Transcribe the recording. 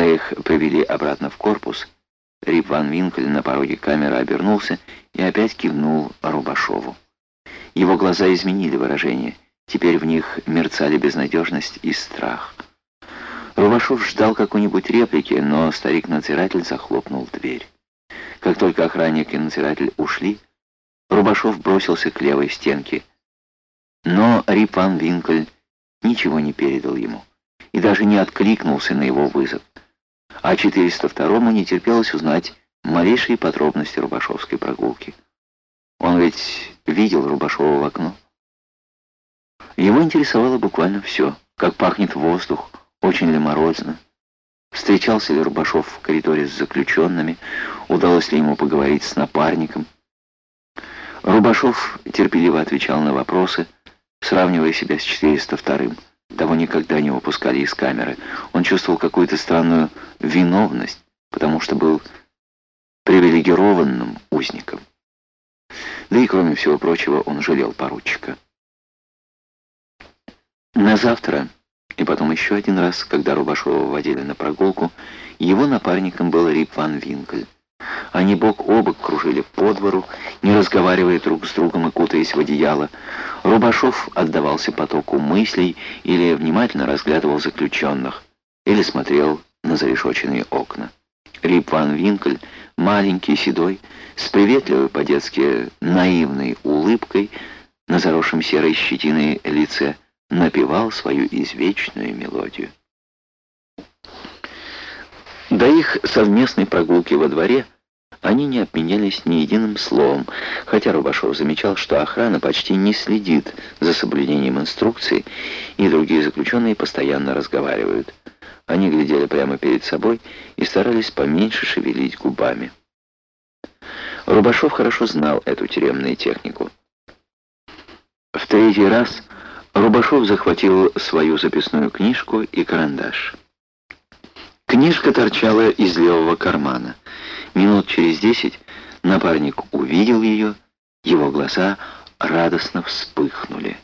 Когда их привели обратно в корпус, Рип Ван Винкель на пороге камеры обернулся и опять кивнул Рубашову. Его глаза изменили выражение. Теперь в них мерцали безнадежность и страх. Рубашов ждал какой-нибудь реплики, но старик-надзиратель захлопнул дверь. Как только охранник и надзиратель ушли, Рубашов бросился к левой стенке. Но Рип Ван Винкель ничего не передал ему и даже не откликнулся на его вызов. А 402-му не терпелось узнать малейшие подробности Рубашовской прогулки. Он ведь видел Рубашова в окно. Его интересовало буквально все. Как пахнет воздух, очень ли морозно. Встречался ли Рубашов в коридоре с заключенными, удалось ли ему поговорить с напарником. Рубашов терпеливо отвечал на вопросы, сравнивая себя с 402-м. Того никогда не выпускали из камеры. Он чувствовал какую-то странную виновность, потому что был привилегированным узником. Да и, кроме всего прочего, он жалел поручика. На завтра, и потом еще один раз, когда Рубашова водили на прогулку, его напарником был Рип Ван Винкль. Они бок о бок кружили по двору, не разговаривая друг с другом и кутаясь в одеяло. Рубашов отдавался потоку мыслей или внимательно разглядывал заключенных, или смотрел на зарешоченные окна. Рип Ван Винкль, маленький, седой, с приветливой по-детски наивной улыбкой на заросшем серой щетиной лице, напевал свою извечную мелодию. До их совместной прогулки во дворе они не обменялись ни единым словом, хотя Рубашов замечал, что охрана почти не следит за соблюдением инструкций, и другие заключенные постоянно разговаривают. Они глядели прямо перед собой и старались поменьше шевелить губами. Рубашов хорошо знал эту тюремную технику. В третий раз Рубашов захватил свою записную книжку и карандаш. Книжка торчала из левого кармана. Минут через десять напарник увидел ее, его глаза радостно вспыхнули.